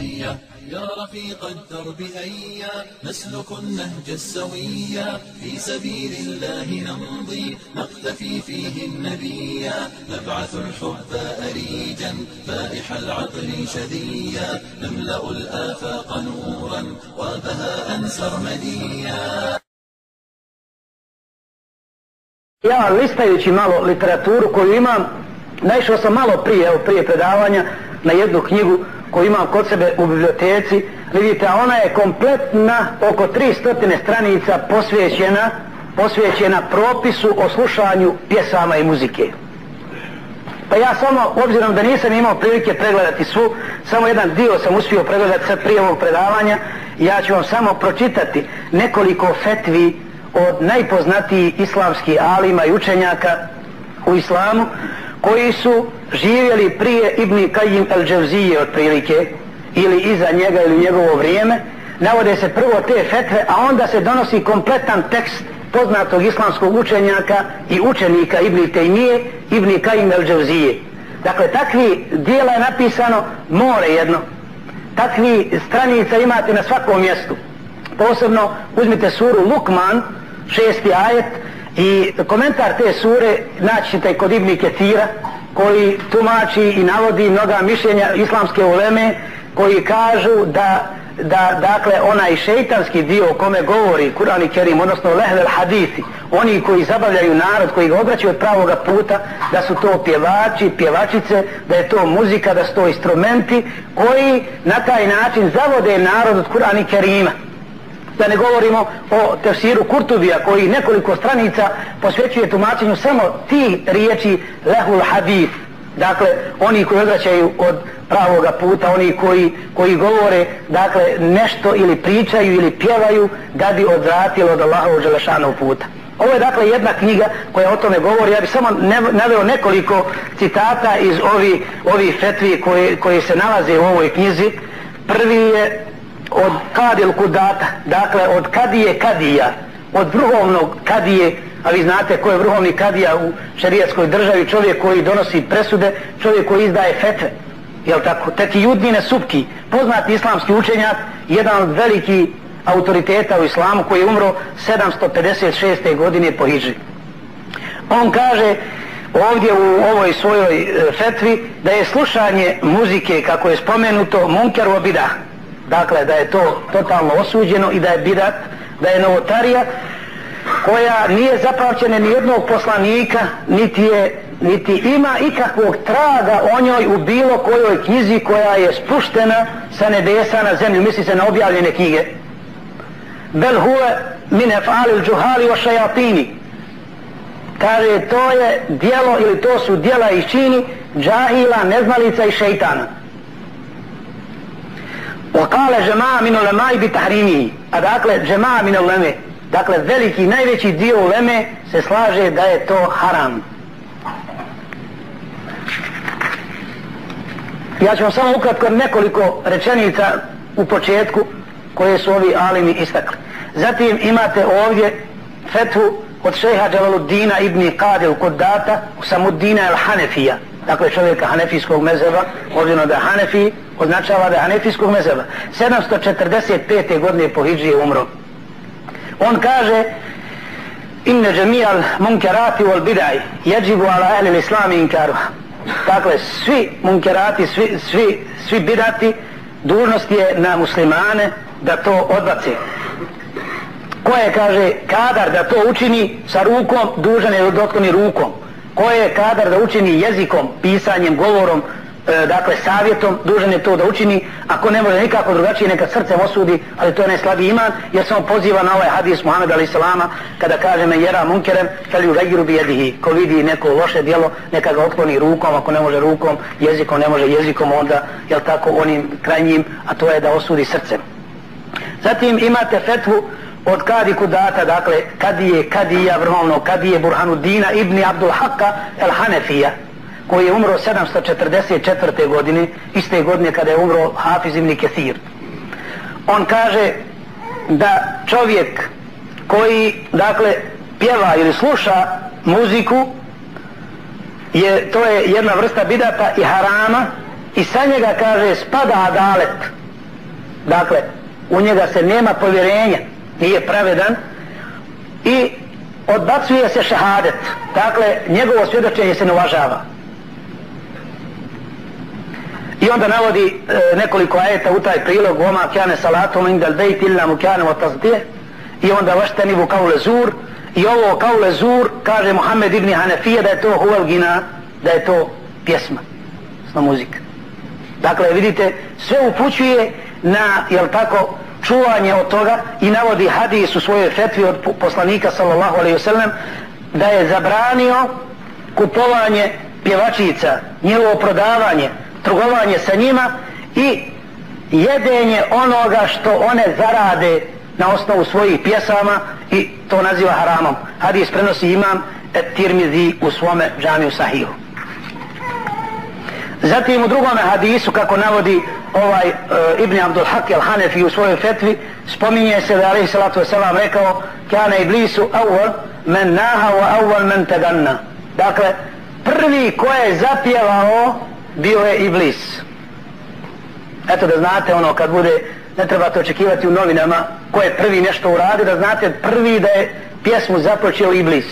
هيا يا رفيق الدرب هيا نسلك النهج السويا. في سبيل الله نمضي نقتفي فيه النبيا. نبعث الحب أريجا فائح العقل شذيا نملأ الآفاق نورا وبهاء سرمديا. Ja listajući malo literaturu koju imam, naišao sam malo prije, evo prije predavanja, na jednu knjigu koju imam kod sebe u biblioteci. Vidite, ona je kompletna, oko 300 stranica posvećena, posvećena propisu o slušanju pjesama i muzike. Pa ja samo, obzirom da nisam imao prilike pregledati svu, samo jedan dio sam uspio pregledati sad prije ovog predavanja, ja ću vam samo pročitati nekoliko fetvi od najpoznatijih islamskih alima i učenjaka u islamu koji su živjeli prije Ibn Kajim el Džavzije otprilike ili iza njega ili njegovo vrijeme navode se prvo te fetve a onda se donosi kompletan tekst poznatog islamskog učenjaka i učenika Ibn Tejmije Ibn Kajim el Džavzije dakle takvi dijela je napisano more jedno. Takvi stranica imate na svakom mjestu. Posebno uzmite suru Lukman šesti ajet i komentar te sure naći kod Ibni Ketira koji tumači i navodi mnoga mišljenja islamske uleme koji kažu da da dakle onaj šeitanski dio o kome govori Kur'an i Kerim odnosno lehvel hadisi oni koji zabavljaju narod koji ga obraćaju od pravoga puta da su to pjevači, pjevačice da je to muzika, da su to instrumenti koji na taj način zavode narod od Kur'an i Kerima da ne govorimo o tefsiru Kurtubija koji nekoliko stranica posvećuje tumačenju samo ti riječi lehul hadith. Dakle oni koji odvraćaju od pravoga puta oni koji, koji govore dakle nešto ili pričaju ili pjevaju da bi odvratilo od Allahovu želešanog puta. Ovo je dakle jedna knjiga koja o tome govori. Ja bih samo naveo nekoliko citata iz ovi, ovi fetvi koje, koje se nalaze u ovoj knjizi. Prvi je od kadil kudata, dakle od kadije kadija, od vrhovnog kadije, a vi znate ko je vrhovni kadija u šarijetskoj državi, čovjek koji donosi presude, čovjek koji izdaje fetve, jel tako, teki judmine subki, poznati islamski učenjak, jedan od veliki autoriteta u islamu koji je umro 756. godine po Hidži. On kaže ovdje u ovoj svojoj e, fetvi da je slušanje muzike, kako je spomenuto, munker obidah, dakle da je to totalno osuđeno i da je bidat, da je novotarija koja nije zapamćena ni jednog poslanika niti je niti ima ikakvog traga o njoj u bilo kojoj knjizi koja je spuštena sa nebesa na zemlju, misli se na objavljene knjige. Bel huve min efalil džuhali o šajatini. Kaže, to je dijelo ili to su dijela i čini džahila, neznalica i šeitana. وقال جماعة من العلماء بتحريمه dakle جماعة من العلماء dakle veliki najveći dio uleme se slaže da je to haram ja ću vam samo ukratko nekoliko rečenica u početku koje su ovi alimi istakli zatim imate ovdje fethu od šeha Đalaluddina ibn Qadil kod data u Samuddina el-Hanefija dakle čovjeka hanefijskog mezeba, obzirom da je hanefi, označava da je hanefijskog mezeba. 745. godine po Hidži umro. On kaže, inne džemijal munkerati wal bidaj, jeđibu ala ahli islami inkaru. Dakle, svi munkerati, svi, svi, svi bidati, dužnost je na muslimane da to odbace Ko je, kaže, kadar da to učini sa rukom, dužan je da otkloni rukom ko je kadar da učini jezikom, pisanjem, govorom, e, dakle savjetom, dužan je to da učini, ako ne može nikako drugačije, neka srcem osudi, ali to je najslabiji iman, jer samo poziva na ovaj hadis Muhammed Ali Salama, kada kaže me jera munkerem, fel u regiru bi jedihi, ko vidi neko loše dijelo, neka ga otkloni rukom, ako ne može rukom, jezikom, ne može jezikom, onda, jel tako, onim krajnjim, a to je da osudi srcem. Zatim imate fetvu od kadi kudata, dakle, kadije, kadija vrhovno, kadije Burhanudina ibn Abdul Hakka el Hanefija, koji je umro 744. godine, iste godine kada je umro Hafiz ibn Kethir. On kaže da čovjek koji, dakle, pjeva ili sluša muziku, je, to je jedna vrsta bidata i harama, i sa njega kaže spada adalet, dakle, u njega se nema povjerenja, nije pravedan i odbacuje se šehadet, dakle, njegovo svjedočenje se ne uvažava. I onda navodi e, nekoliko ajeta u taj prilog, oma kjane salatom indal bejt illa mu kjane o tazdije, i onda vašteni vu kaule zur, i ovo kaule zur, kaže Muhammed ibn Hanefije da je to huvelgina, da je to pjesma, sno muzika. Dakle, vidite, sve upućuje na, jel tako, čuvanje od toga i navodi hadis u svojoj fetvi od poslanika sallallahu alaihi wasallam da je zabranio kupovanje pjevačica, njegovo prodavanje, trgovanje sa njima i jedenje onoga što one zarade na osnovu svojih pjesama i to naziva haramom. Hadis prenosi imam et tirmizi u svome džamiju sahihu. Zatim u drugom hadisu kako navodi ovaj e, Ibn Abdul Haq al Hanefi u svojoj fetvi spominje se da alaihi salatu wasalam rekao kjane iblisu awal men naha wa awal men teganna dakle prvi ko je zapjevao bio je iblis. Eto da znate ono kad bude ne trebate očekivati u novinama ko je prvi nešto uradio da znate prvi da je pjesmu započeo iblis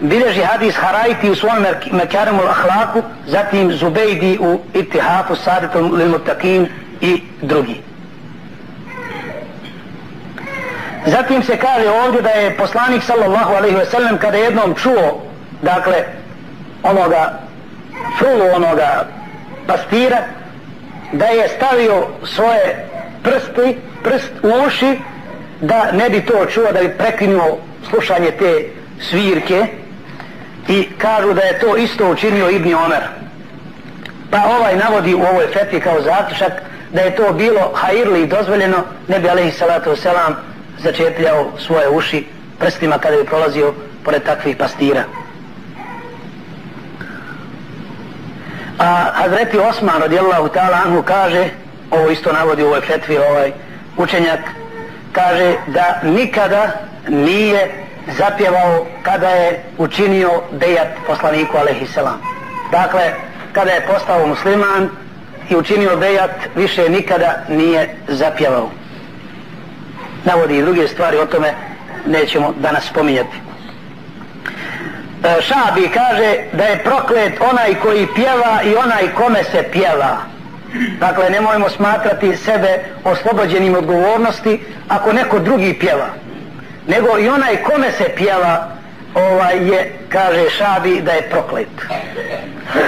bilježi hadis Harajti u svom Mekarimu Ahlaku, zatim Zubejdi u Itihafu Saditu Lilmutakin i drugi. Zatim se kaže ovdje da je poslanik sallallahu alaihi ve sellem kada jednom čuo, dakle, onoga frulu onoga pastira, da je stavio svoje prsti, prst u uši, da ne bi to čuo, da bi prekinuo slušanje te svirke, i kažu da je to isto učinio Ibni Omer. Pa ovaj navodi u ovoj fetvi kao zaključak da je to bilo hajirli i dozvoljeno, ne bi alaihi salatu selam začepljao svoje uši prstima kada bi prolazio pored takvih pastira. A Hazreti Osman radijallahu ta'ala anhu kaže, ovo isto navodi u ovoj fetvi ovaj učenjak, kaže da nikada nije zapjevao kada je učinio dejat poslaniku alaihissalam. Dakle, kada je postao musliman i učinio dejat, više nikada nije zapjevao. Navodi i druge stvari, o tome nećemo danas spominjati. E, Šabi kaže da je proklet onaj koji pjeva i onaj kome se pjeva. Dakle, nemojmo smatrati sebe oslobođenim odgovornosti ako neko drugi pjeva nego i onaj kome se pjeva ovaj je, kaže Šabi, da je proklet.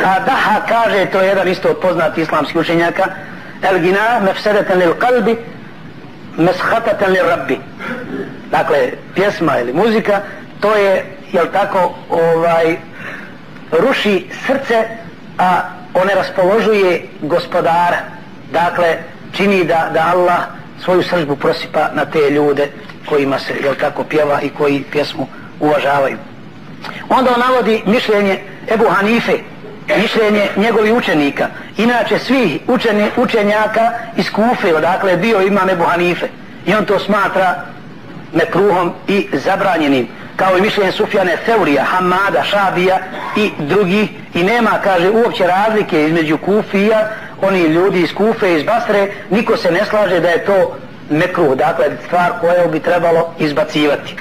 A Daha kaže, to je jedan isto od poznati islamski učenjaka, el gina mefsedeten lil kalbi, meshateten lil rabbi. Dakle, pjesma ili muzika, to je, jel tako, ovaj, ruši srce, a one raspoložuje gospodara. Dakle, čini da, da Allah svoju sržbu prosipa na te ljude kojima se jel tako pjeva i koji pjesmu uvažavaju. Onda on navodi mišljenje Ebu Hanife, mišljenje njegovih učenika. Inače svi učeni, učenjaka iz Kufe, odakle je bio imam Ebu Hanife. I on to smatra metruhom i zabranjenim. Kao i mišljenje Sufjane Teurija, Hamada, Šabija i drugi. I nema, kaže, uopće razlike između Kufija, oni ljudi iz Kufe, iz Basre, niko se ne slaže da je to mekruh, dakle stvar koju bi trebalo izbacivati.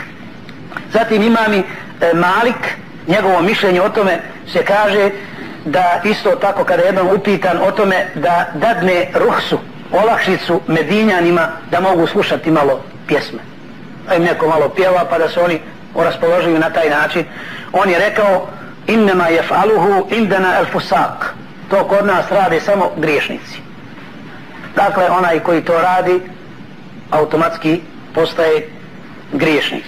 Zatim imami e, Malik, njegovo mišljenje o tome se kaže da isto tako kada je jedan upitan o tome da dadne ruhsu, olakšicu medinjanima da mogu slušati malo pjesme. Da im neko malo pjeva pa da se oni raspoložuju na taj način. On je rekao innema jef'aluhu indana el fusak. To kod nas rade samo griješnici. Dakle, onaj koji to radi, automatski postaje griješnik.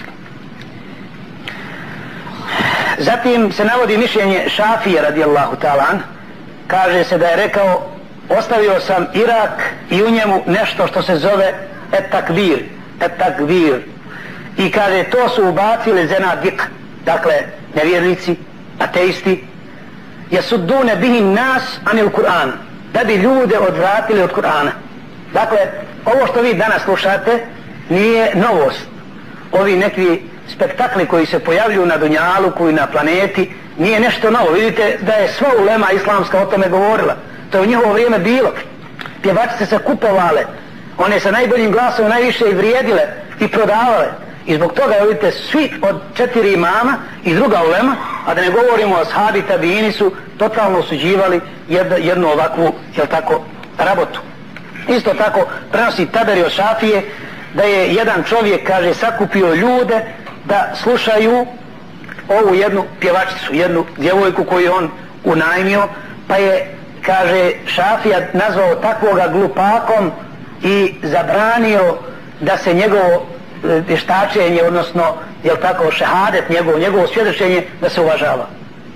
Zatim se navodi mišljenje Šafije radijallahu ta'ala kaže se da je rekao ostavio sam Irak i u njemu nešto što se zove etakvir etakvir i kaže to su ubacili zena dik dakle nevjernici ateisti. Jesu bihi nas anil Kur'an. Da bi ljude odvratili od Kur'ana. Dakle ovo što vi danas slušate nije novost. Ovi neki spektakli koji se pojavljuju na Dunjalu, koji na planeti, nije nešto novo. Vidite da je sva ulema islamska o tome govorila. To je u njihovo vrijeme bilo. Pjevačice se kupovale, one sa najboljim glasom najviše i vrijedile i prodavale. I zbog toga, vidite, svi od četiri imama i druga ulema, a da ne govorimo o sahabi tabini su totalno osuđivali jednu ovakvu, jel tako, rabotu. Isto tako prenosi Taberi od Šafije da je jedan čovjek, kaže, sakupio ljude da slušaju ovu jednu pjevačicu, jednu djevojku koju on unajmio, pa je, kaže, Šafija nazvao takvoga glupakom i zabranio da se njegovo e, vještačenje, odnosno, jel tako, šehadet njegov, njegovo svjedočenje, da se uvažava.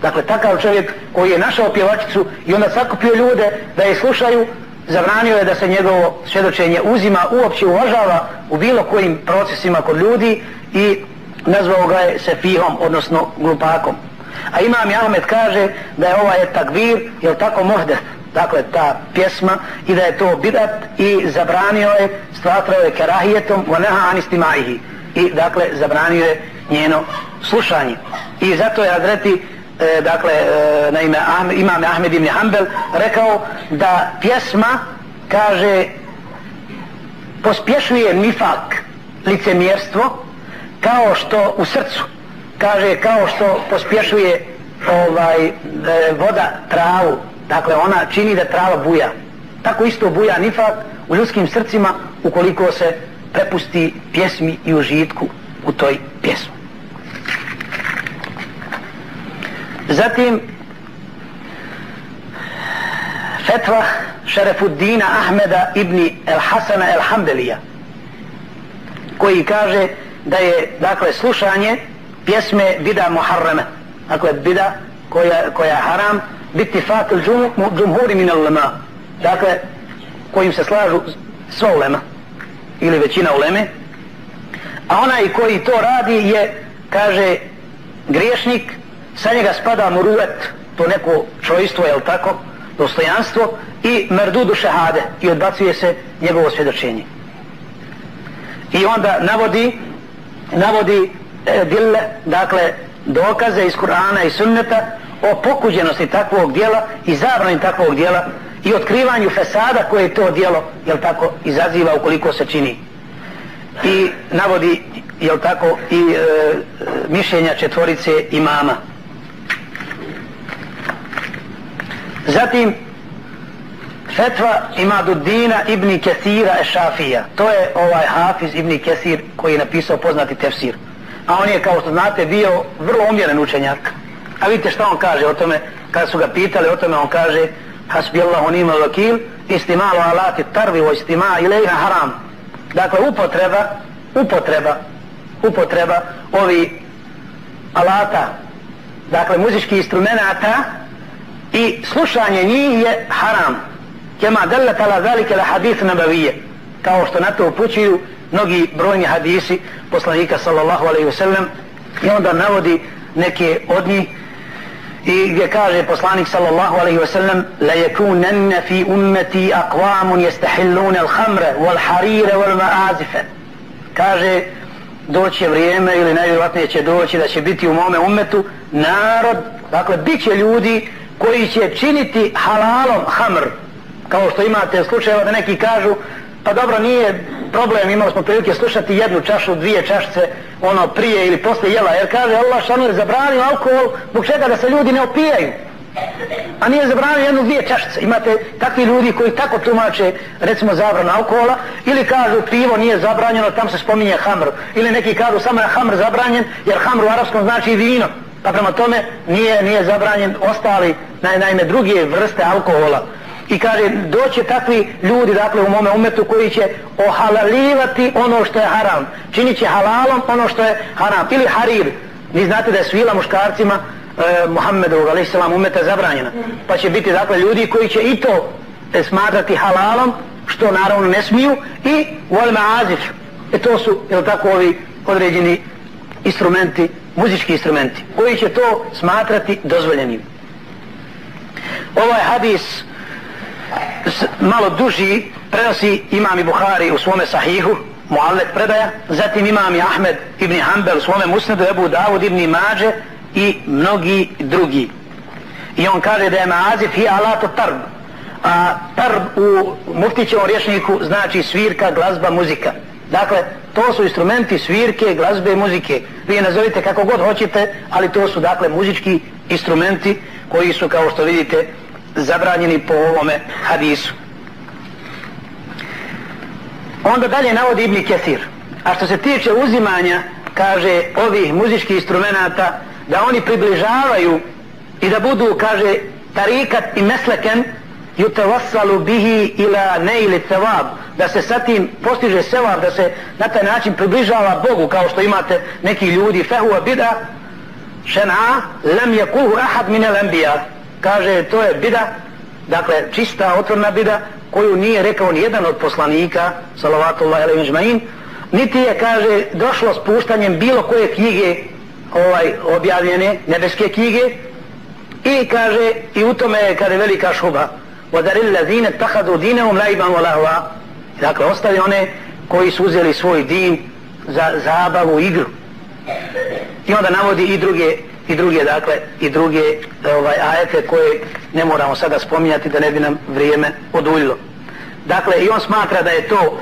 Dakle, takav čovjek koji je našao pjevačicu i onda sakupio ljude da je slušaju, zabranio je da se njegovo svjedočenje uzima, uopće uvažava u bilo kojim procesima kod ljudi i nazvao ga je sefihom, odnosno glupakom. A imam Ahmed kaže da je ovaj takvir, jel tako mohdes, dakle ta pjesma i da je to bidat i zabranio je, stvatrao je kerahijetom wa anistimaihi i dakle zabranio je njeno slušanje. I zato je Adreti e, dakle e, na ime Ahme, imam Ahmed ibn Hanbel rekao da pjesma kaže pospješuje nifak licemjerstvo kao što u srcu kaže kao što pospješuje ovaj e, voda travu. Dakle ona čini da trava buja. Tako isto buja nifak u ljudskim srcima ukoliko se prepusti pjesmi i užitku u toj pjesmi. Zatim fetva Šerefuddina Ahmeda ibn El Hasana El Hanbelija koji kaže da je dakle slušanje pjesme bida muharrama. Dakle bida koja, koja je haram biti fatil džumhuri min ulema dakle kojim se slažu sva ulema ili većina uleme. A onaj koji to radi je kaže griješnik sa njega spada muruet to neko čojstvo je tako dostojanstvo i merdudu šehade i odbacuje se njegovo svjedočenje. I onda navodi navodi e, dille, dakle dokaze iz Kur'ana i sunneta o pokuđenosti takvog dijela i zabrani takvog dijela i otkrivanju fesada koje to dijelo jel tako izaziva ukoliko se čini. I navodi jel tako i e, e mišljenja četvorice imama. Zatim fetva Imaduddina ibn Kesira Ešafija. To je ovaj Hafiz ibn Kesir koji je napisao poznati tefsir. A on je kao što znate bio vrlo umjeren učenjak. A vidite što on kaže o tome? Kada su ga pitali o tome on kaže hasbi Allahu nima vakil istimalu alati tarvi o istima ilaiha haram. Dakle upotreba upotreba upotreba ovi alata dakle muzički instrumenta i slušanje njih je haram. Kema delet ala velike la hadith nabavije. Kao što na to upućuju mnogi brojni hadisi poslanika sallallahu alaihi wasallam i onda navodi neke od njih i gdje kaže poslanik sallallahu alaihi wasallam la yakunanna fi ummati aqwamun jestahilluna al-khamra wal harire wal ma'azife kaže doći vrijeme ili najvjerojatnije će doći da će biti u mome ummetu narod dakle bit će ljudi koji će činiti halalom hamr. Kao što imate slučajeva da neki kažu pa dobro nije problem imali smo prilike slušati jednu čašu dvije čašice ono prije ili posle jela. Jer kaže Allah šanu je zabranio alkohol zbog čega da se ljudi ne opijaju. A nije zabranio jednu dvije čašice. Imate takvi ljudi koji tako tumače recimo zabranu alkohola ili kažu pivo nije zabranjeno tam se spominje hamr. Ili neki kažu samo je hamr zabranjen jer hamr u arapskom znači vino pa prema tome nije nije zabranjen ostali naime druge vrste alkohola. I kaže doće takvi ljudi dakle u mome umetu koji će ohalalivati ono što je haram. Činit će halalom ono što je haram. Ili harir. Vi znate da je svila muškarcima e, Muhammedovog ali islam umeta zabranjena. Pa će biti dakle ljudi koji će i to e, smatrati halalom što naravno ne smiju i wal azif e to su jel tako ovi određeni instrumenti muzički instrumenti koji će to smatrati dozvoljenim ovaj hadis malo duži prenosi imam i Buhari u svome sahihu muallek predaja zatim imam i Ahmed ibn Hanbel u svome musnedu Ebu Davud ibn Mađe i mnogi drugi i on kaže da je maazif i alato tarb a tarb u muftićevom rječniku znači svirka, glazba, muzika. Dakle, to su instrumenti svirke, glazbe i muzike. Vi je nazovite kako god hoćete, ali to su dakle muzički instrumenti koji su kao što vidite zabranjeni po ovome hadisu. Onda dalje navodi Ibni Kesir. A što se tiče uzimanja, kaže, ovih muzičkih instrumenta, da oni približavaju i da budu, kaže, tarikat i mesleken, jutavassalu bihi ila neili cevab, da se sa tim postiže sevab, da se na taj način približava Bogu, kao što imate neki ljudi, fehuva bida, šena, lem je kuhu ahad mine lembija, kaže, to je bida, dakle, čista, otvorna bida, koju nije rekao ni jedan od poslanika, salavatullah ili međmain, niti je, kaže, došlo spuštanjem bilo koje knjige, ovaj, objavljene, nebeske knjige, i kaže, i u tome je, kada je velika šuba, وَدَرِ الَّذِينَ تَحَدُوا دِينَهُمْ لَيْبًا وَلَهُوَا Dakle, ostavi one koji su uzeli svoj din za zabavu, igru. I onda navodi i druge, i druge, dakle, i druge ovaj, ajete koje ne moramo sada spominjati da ne bi nam vrijeme oduljilo. Dakle, i on smatra da je to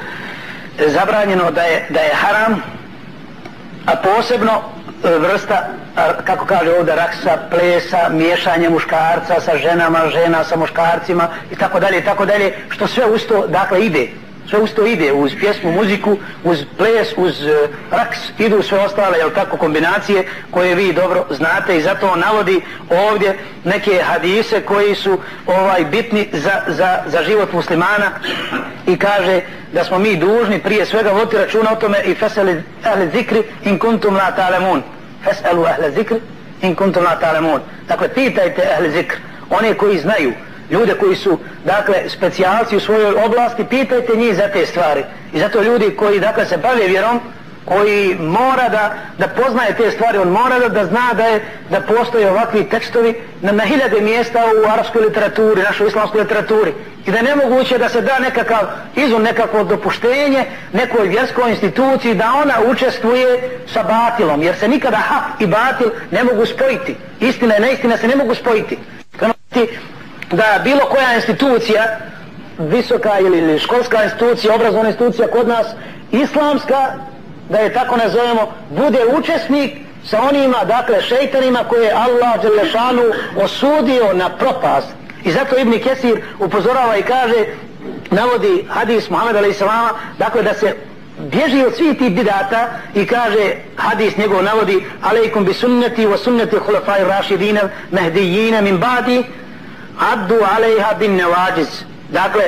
zabranjeno, da je, da je haram, a posebno e, vrsta, kako kaže ovdje, raksa, plesa, miješanje muškarca sa ženama, žena sa muškarcima i tako dalje, i tako dalje, što sve usto, dakle, ide. Sve usto ide uz pjesmu, muziku, uz ples, uz uh, raks, idu sve ostale, jel tako, kombinacije koje vi dobro znate i zato on navodi ovdje neke hadise koji su ovaj bitni za, za, za život muslimana i kaže da smo mi dužni prije svega voditi računa o tome i feseli ahle zikri in kuntum la ta'lemun feselu ahle zikri in kuntum la ta'lamun. Dakle, pitajte ahle zikr, one koji znaju, ljude koji su, dakle, specijalci u svojoj oblasti, pitajte njih za te stvari. I zato ljudi koji, dakle, se bave vjerom, koji mora da, da poznaje te stvari, on mora da, da zna da je da postoje ovakvi tekstovi na, na hiljade mjesta u arapskoj literaturi, našoj islamskoj literaturi. I da je nemoguće da se da nekakav izum, nekakvo dopuštenje nekoj vjerskoj instituciji da ona učestvuje sa batilom. Jer se nikada hak i batil ne mogu spojiti. Istina i neistina se ne mogu spojiti. Da bilo koja institucija, visoka ili školska institucija, obrazovna institucija kod nas, islamska, da je tako nazovemo, bude učesnik sa onima, dakle, šeitanima koje je Allah Đelešanu osudio na propast. I zato Ibni Kesir upozorava i kaže, navodi hadis Muhammed a.s. dakle, da se bježi od svih tih bidata i kaže, hadis njegov navodi, alejkum bi sunnati wa sunnati khulafai rašidina mehdijina min badi, addu alejha bin nevađiz. Dakle,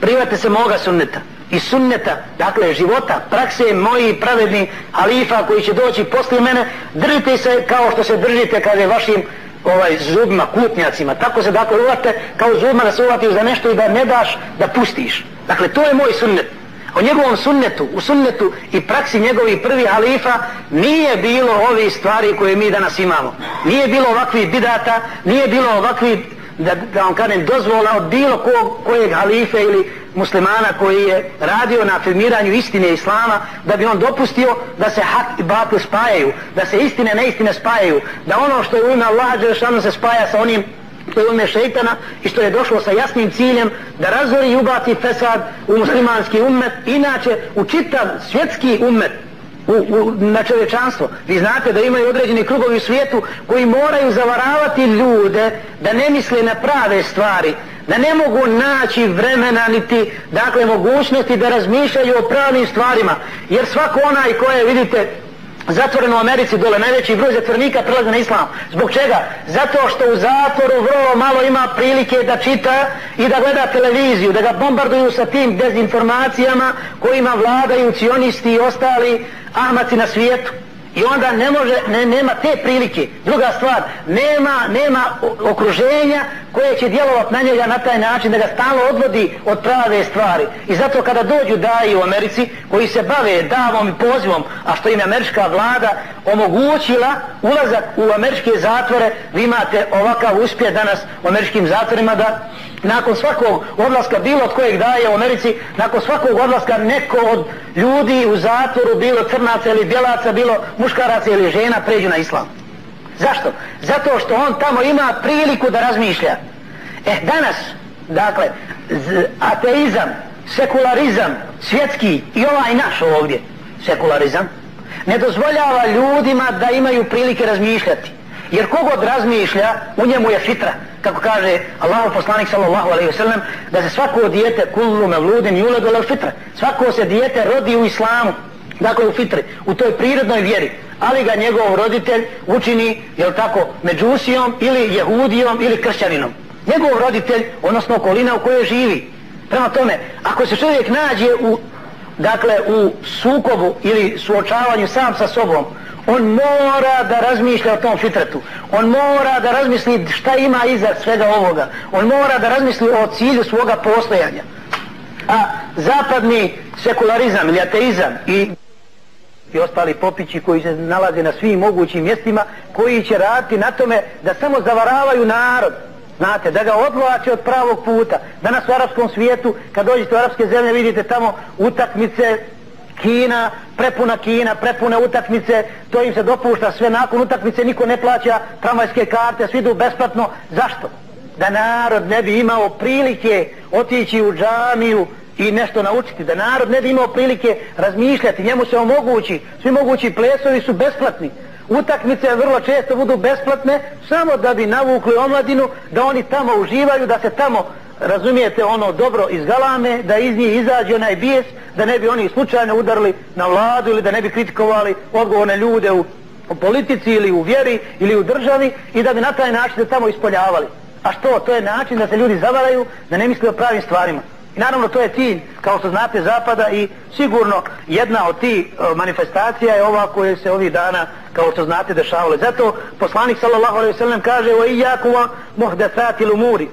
private se moga sunneta i sunneta, dakle života, prakse moji pravedni halifa koji će doći posle mene, držite se kao što se držite kaže vašim ovaj zubima, kutnjacima, tako se dakle uvate kao zubima da se uvatiš za nešto i da ne daš da pustiš. Dakle, to je moj sunnet. O njegovom sunnetu, u sunnetu i praksi njegovih prvi halifa nije bilo ovi stvari koje mi danas imamo. Nije bilo ovakvih bidata, nije bilo ovakvih da, da vam kažem, dozvola od bilo ko, kojeg halife ili muslimana koji je radio na afirmiranju istine islama, da bi on dopustio da se hak i batil spajaju, da se istine neistine spajaju, da ono što je u ime Allaha Đelešanu se spaja sa onim što je u ime šeitana i što je došlo sa jasnim ciljem da razvori i ubaci fesad u muslimanski ummet, inače u čitav svjetski ummet, u, u, na čovječanstvo. Vi znate da imaju određeni krugovi u svijetu koji moraju zavaravati ljude da ne misle na prave stvari, da ne mogu naći vremena niti dakle mogućnosti da razmišljaju o pravnim stvarima. Jer svako onaj koje vidite zatvoreno u Americi dole, najveći broj zatvornika prelaze na islam. Zbog čega? Zato što u zatvoru vrlo malo ima prilike da čita i da gleda televiziju, da ga bombarduju sa tim dezinformacijama kojima vladaju cionisti i ostali ahmaci na svijetu. I onda ne može, ne, nema te prilike. Druga stvar, nema, nema okruženja koje će djelovati na njega na taj način da ga stalno odvodi od prave stvari. I zato kada dođu daji u Americi koji se bave davom i pozivom, a što im američka vlada omogućila ulazak u američke zatvore, vi imate ovakav uspjeh danas u američkim zatvorima da nakon svakog odlaska bilo od kojeg daje u Americi, nakon svakog odlaska neko od ljudi u zatvoru, bilo crnaca ili bjelaca, bilo muškaraca ili žena, pređu na islam. Zašto? Zato što on tamo ima priliku da razmišlja. E, danas, Dakle, z, ateizam, sekularizam, svjetski i ovaj naš ovdje, sekularizam, ne dozvoljava ljudima da imaju prilike razmišljati. Jer kogod razmišlja, u njemu je fitra. Kako kaže Allah poslanik sallallahu alaihi wasallam, da se svako dijete kullu me vludin juledu le fitra. Svako se dijete rodi u islamu, dakle u fitri, u toj prirodnoj vjeri. Ali ga njegov roditelj učini, jel tako, međusijom ili jehudijom ili kršćaninom. Njegov roditelj, odnosno okolina u kojoj živi. Prema tome, ako se čovjek nađe u, dakle, u sukobu ili suočavanju sam sa sobom, on mora da razmišlja o tom fitretu. On mora da razmisli šta ima iza svega ovoga. On mora da razmisli o cilju svoga postojanja. A zapadni sekularizam ili ateizam i i ostali popići koji se nalaze na svim mogućim mjestima koji će raditi na tome da samo zavaravaju narod znate, da ga odvlače od pravog puta danas u arapskom svijetu kad dođete u arapske zemlje vidite tamo utakmice Kina, prepuna Kina, prepune utakmice, to im se dopušta sve nakon utakmice, niko ne plaća tramvajske karte, svi idu besplatno. Zašto? Da narod ne bi imao prilike otići u džamiju i nešto naučiti, da narod ne bi imao prilike razmišljati, njemu se omogući, svi mogući plesovi su besplatni. Utakmice vrlo često budu besplatne, samo da bi navukli omladinu, da oni tamo uživaju, da se tamo razumijete ono dobro iz galame, da iz njih izađe onaj bijes, da ne bi oni slučajno udarili na vladu ili da ne bi kritikovali odgovorne ljude u, u politici ili u vjeri ili u državi i da bi na taj način se tamo ispoljavali. A što? To je način da se ljudi zavaraju, da ne misle o pravim stvarima. I naravno to je cilj, kao što znate, Zapada i sigurno jedna od tih e, manifestacija je ova koja se ovih dana, kao što znate, dešavale. Zato poslanik sallallahu alaihi sallam kaže o ijakuma muhdesati lumuri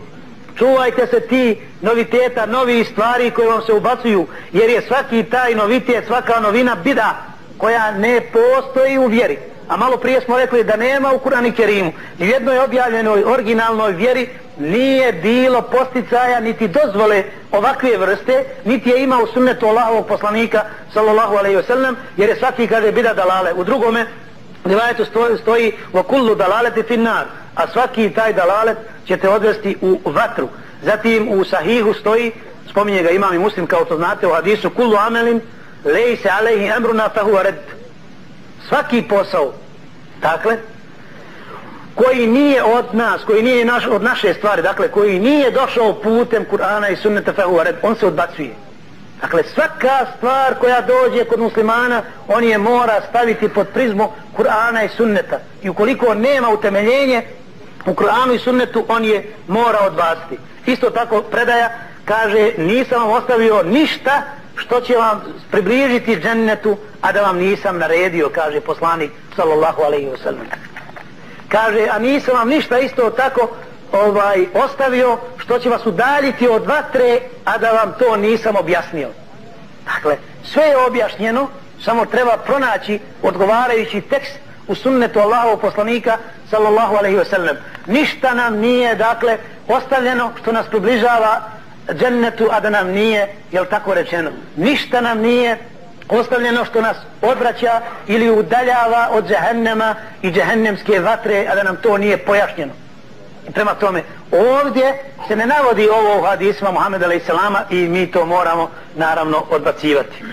čuvajte se ti noviteta, novi stvari koje vam se ubacuju, jer je svaki taj novitet, svaka novina bida koja ne postoji u vjeri. A malo prije smo rekli da nema u Kurani Kerimu, ni u jednoj objavljenoj originalnoj vjeri nije bilo posticaja niti dozvole ovakve vrste, niti je imao sunnetu Allahovog poslanika sallallahu alaihi wasallam, jer je svaki kaže bida dalale. U drugome rivajetu stoji, stoji u kullu dalaleti finnar, a svaki taj dalalet će te odvesti u vatru. Zatim u sahihu stoji, spominje ga imam i muslim kao to znate u hadisu, kullu amelin, lej se alehi emruna fahu red. Svaki posao, dakle, koji nije od nas, koji nije naš, od naše stvari, dakle, koji nije došao putem Kur'ana i sunneta fahu on se odbacuje. Dakle, svaka stvar koja dođe kod muslimana, on je mora staviti pod prizmu Kur'ana i sunneta. I ukoliko nema utemeljenje u Kur'anu i sunnetu, on je mora odbaciti. Isto tako predaja kaže, nisam vam ostavio ništa što će vam približiti džennetu, a da vam nisam naredio, kaže poslanik, sallallahu alaihi wa sallam. Kaže, a nisam vam ništa isto tako ovaj ostavio što će vas udaljiti od vatre a da vam to nisam objasnio. Dakle sve je objašnjeno samo treba pronaći odgovarajući tekst u sunnetu Allahovog poslanika sallallahu alaihi wasallam. Ništa nam nije dakle ostavljeno što nas približava džennetu a da nam nije jel tako rečeno? Ništa nam nije ostavljeno što nas odvraća ili udaljava od džahennema i džahennemske vatre a da nam to nije pojašnjeno prema tome ovdje se ne navodi ovo u hadisma Muhammed a.s. i mi to moramo naravno odbacivati